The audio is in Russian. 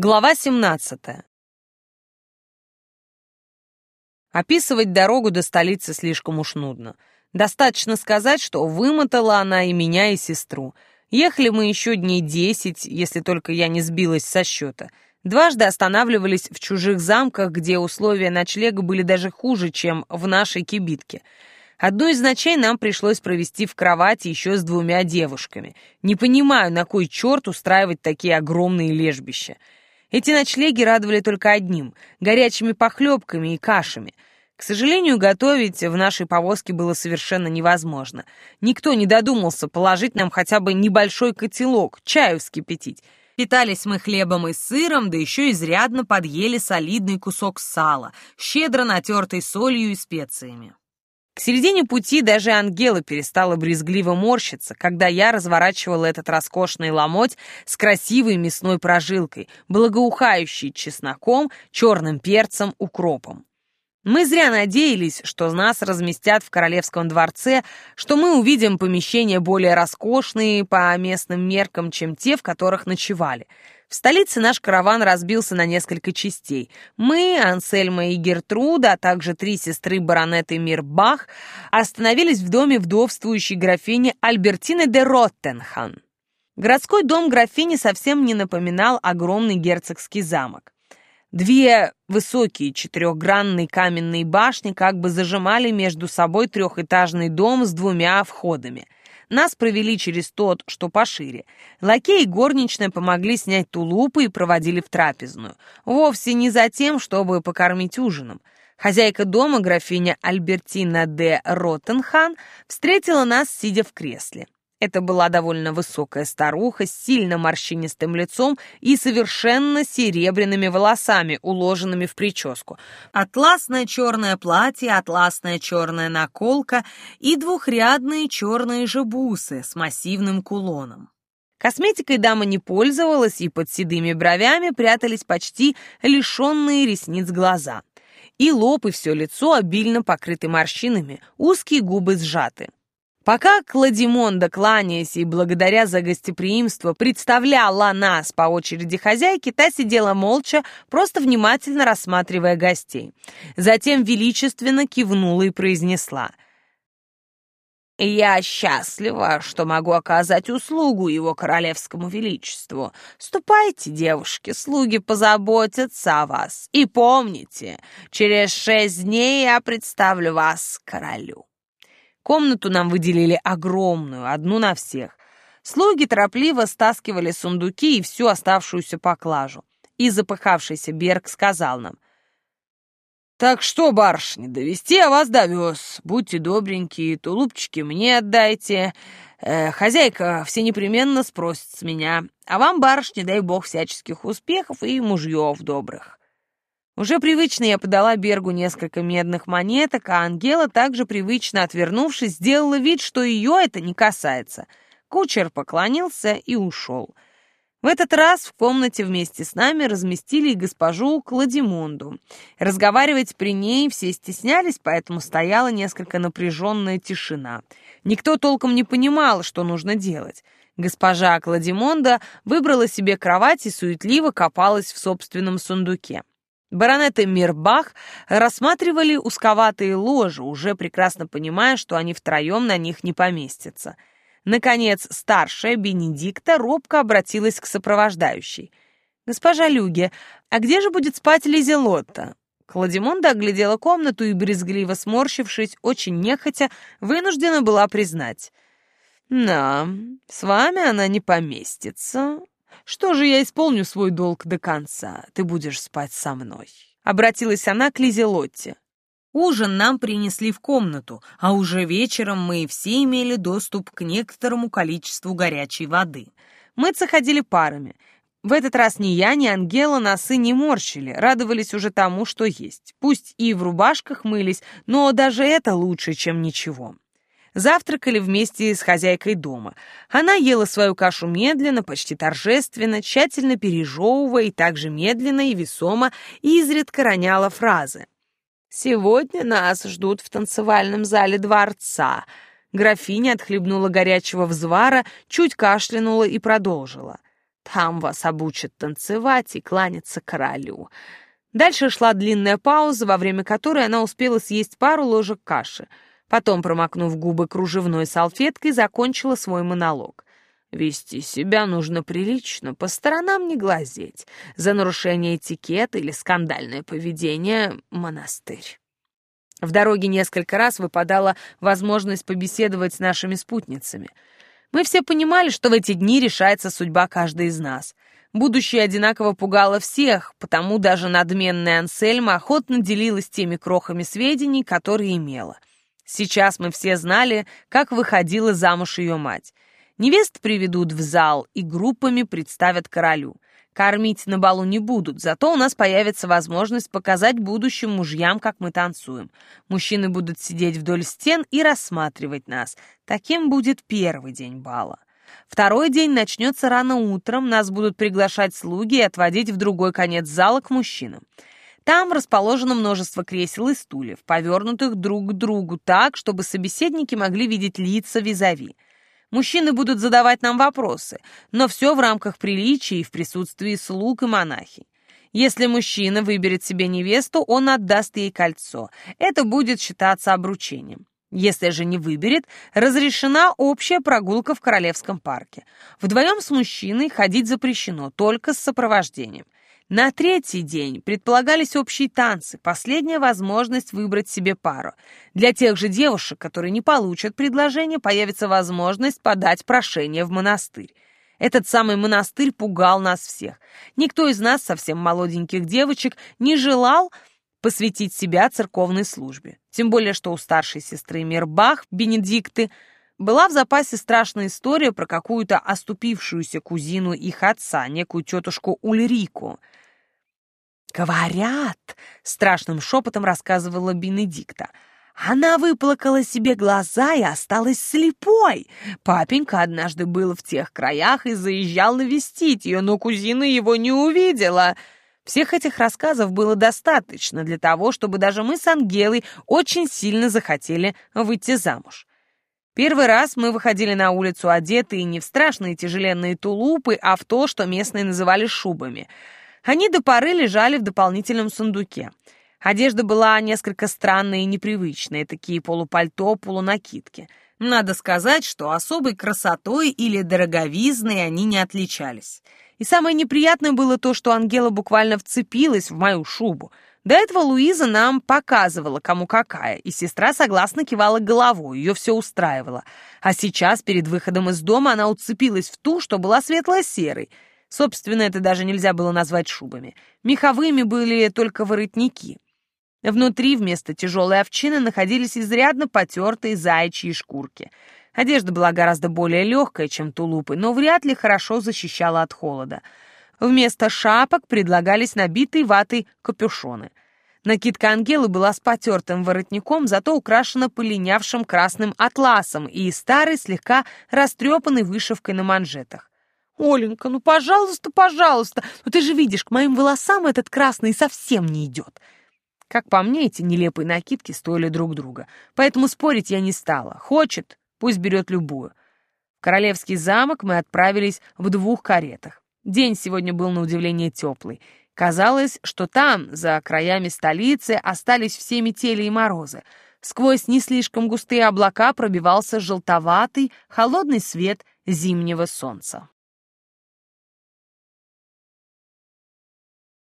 Глава 17. Описывать дорогу до столицы слишком уж нудно. Достаточно сказать, что вымотала она и меня, и сестру. Ехали мы еще дней десять, если только я не сбилась со счета. Дважды останавливались в чужих замках, где условия ночлега были даже хуже, чем в нашей кибитке — Одну из ночей нам пришлось провести в кровати еще с двумя девушками. Не понимаю, на кой черт устраивать такие огромные лежбища. Эти ночлеги радовали только одним — горячими похлебками и кашами. К сожалению, готовить в нашей повозке было совершенно невозможно. Никто не додумался положить нам хотя бы небольшой котелок, чаю вскипятить. Питались мы хлебом и сыром, да еще изрядно подъели солидный кусок сала, щедро натертый солью и специями. К середине пути даже Ангела перестала брезгливо морщиться, когда я разворачивала этот роскошный ломоть с красивой мясной прожилкой, благоухающий чесноком, черным перцем, укропом. Мы зря надеялись, что нас разместят в королевском дворце, что мы увидим помещения более роскошные по местным меркам, чем те, в которых ночевали — в столице наш караван разбился на несколько частей. Мы, Ансельма и Гертруда, а также три сестры баронеты Мирбах, остановились в доме вдовствующей графини Альбертины де Роттенхан. Городской дом графини совсем не напоминал огромный герцогский замок. Две высокие четырехгранные каменные башни как бы зажимали между собой трехэтажный дом с двумя входами – нас провели через тот, что пошире. Лакей и горничная помогли снять тулупы и проводили в трапезную. Вовсе не за тем, чтобы покормить ужином. Хозяйка дома, графиня Альбертина де Роттенхан, встретила нас, сидя в кресле. Это была довольно высокая старуха с сильно морщинистым лицом и совершенно серебряными волосами, уложенными в прическу. Атласное черное платье, атласная черная наколка и двухрядные черные же бусы с массивным кулоном. Косметикой дама не пользовалась, и под седыми бровями прятались почти лишенные ресниц глаза. И лоб, и все лицо обильно покрыты морщинами, узкие губы сжаты. Пока Кладимонда, кланяясь и благодаря за гостеприимство, представляла нас по очереди хозяйки, та сидела молча, просто внимательно рассматривая гостей. Затем величественно кивнула и произнесла. «Я счастлива, что могу оказать услугу его королевскому величеству. Ступайте, девушки, слуги позаботятся о вас. И помните, через шесть дней я представлю вас королю». Комнату нам выделили огромную, одну на всех. Слуги торопливо стаскивали сундуки и всю оставшуюся поклажу. И запыхавшийся Берг сказал нам. «Так что, барышни, довести я вас довез. Будьте добренькие, тулупчики мне отдайте. Э, хозяйка все непременно спросит с меня. А вам, барышни, дай бог всяческих успехов и мужьев добрых». Уже привычно я подала Бергу несколько медных монеток, а Ангела, также привычно отвернувшись, сделала вид, что ее это не касается. Кучер поклонился и ушел. В этот раз в комнате вместе с нами разместили и госпожу Кладимонду. Разговаривать при ней все стеснялись, поэтому стояла несколько напряженная тишина. Никто толком не понимал, что нужно делать. Госпожа Кладимонда выбрала себе кровать и суетливо копалась в собственном сундуке. Баронеты Мирбах рассматривали узковатые ложи, уже прекрасно понимая, что они втроем на них не поместятся. Наконец, старшая Бенедикта робко обратилась к сопровождающей. «Госпожа Люге, а где же будет спать Лизелотта?» Кладимонда оглядела комнату и, брезгливо сморщившись, очень нехотя, вынуждена была признать. «Да, с вами она не поместится. Что же я исполню свой долг до конца? Ты будешь спать со мной. Обратилась она к Лизе Лотте. Ужин нам принесли в комнату, а уже вечером мы все имели доступ к некоторому количеству горячей воды. Мыться ходили парами. В этот раз ни я, ни Ангела носы не морщили, радовались уже тому, что есть. Пусть и в рубашках мылись, но даже это лучше, чем ничего. Завтракали вместе с хозяйкой дома. Она ела свою кашу медленно, почти торжественно, тщательно пережевывая и также медленно и весомо изредка роняла фразы. «Сегодня нас ждут в танцевальном зале дворца». Графиня отхлебнула горячего взвара, чуть кашлянула и продолжила. Там вас обучат танцевать и кланяться королю». Дальше шла длинная пауза, во время которой она успела съесть пару ложек каши. Потом, промокнув губы кружевной салфеткой, закончила свой монолог. Вести себя нужно прилично, по сторонам не глазеть. За нарушение этикета или скандальное поведение — монастырь. В дороге несколько раз выпадала возможность побеседовать с нашими спутницами. Мы все понимали, что в эти дни решается судьба каждой из нас. Будущее одинаково пугало всех, потому даже надменная Ансельма охотно делилась теми крохами сведений, которые имела. Сейчас мы все знали, как выходила замуж ее мать — Невест приведут в зал и группами представят королю. Кормить на балу не будут, зато у нас появится возможность показать будущим мужьям, как мы танцуем. Мужчины будут сидеть вдоль стен и рассматривать нас. Таким будет первый день бала. Второй день начнется рано утром, нас будут приглашать слуги и отводить в другой конец зала к мужчинам. Там расположено множество кресел и стульев, повернутых друг к другу так, чтобы собеседники могли видеть лица визави. Мужчины будут задавать нам вопросы, но все в рамках приличия и в присутствии слуг и монахи. Если мужчина выберет себе невесту, он отдаст ей кольцо. Это будет считаться обручением. Если же не выберет, разрешена общая прогулка в Королевском парке. Вдвоем с мужчиной ходить запрещено, только с сопровождением. На третий день предполагались общие танцы, последняя возможность выбрать себе пару. Для тех же девушек, которые не получат предложение, появится возможность подать прошение в монастырь. Этот самый монастырь пугал нас всех. Никто из нас, совсем молоденьких девочек, не желал посвятить себя церковной службе. Тем более, что у старшей сестры Мирбах, Бенедикты, была в запасе страшная история про какую-то оступившуюся кузину их отца, некую тетушку Ульрику — «Говорят!» — страшным шепотом рассказывала Бенедикта. «Она выплакала себе глаза и осталась слепой. Папенька однажды был в тех краях и заезжал навестить ее, но кузина его не увидела». Всех этих рассказов было достаточно для того, чтобы даже мы с Ангелой очень сильно захотели выйти замуж. Первый раз мы выходили на улицу одетые не в страшные тяжеленные тулупы, а в то, что местные называли шубами — они до поры лежали в дополнительном сундуке. Одежда была несколько странная и непривычная, такие полупальто, полунакидки. Надо сказать, что особой красотой или дороговизной они не отличались. И самое неприятное было то, что Ангела буквально вцепилась в мою шубу. До этого Луиза нам показывала, кому какая, и сестра согласно кивала головой, ее все устраивало. А сейчас, перед выходом из дома, она уцепилась в ту, что была светло-серой — Собственно, это даже нельзя было назвать шубами. Меховыми были только воротники. Внутри вместо тяжелой овчины находились изрядно потертые заячьи шкурки. Одежда была гораздо более легкая, чем тулупы, но вряд ли хорошо защищала от холода. Вместо шапок предлагались набитые ватой капюшоны. Накидка Ангелы была с потертым воротником, зато украшена полинявшим красным атласом и старой, слегка растрепанной вышивкой на манжетах. «Оленька, ну, пожалуйста, пожалуйста, ну ты же видишь, к моим волосам этот красный совсем не идет». Как по мне, эти нелепые накидки стоили друг друга, поэтому спорить я не стала. Хочет, пусть берет любую. В Королевский замок мы отправились в двух каретах. День сегодня был на удивление теплый. Казалось, что там, за краями столицы, остались все метели и морозы. Сквозь не слишком густые облака пробивался желтоватый, холодный свет зимнего солнца.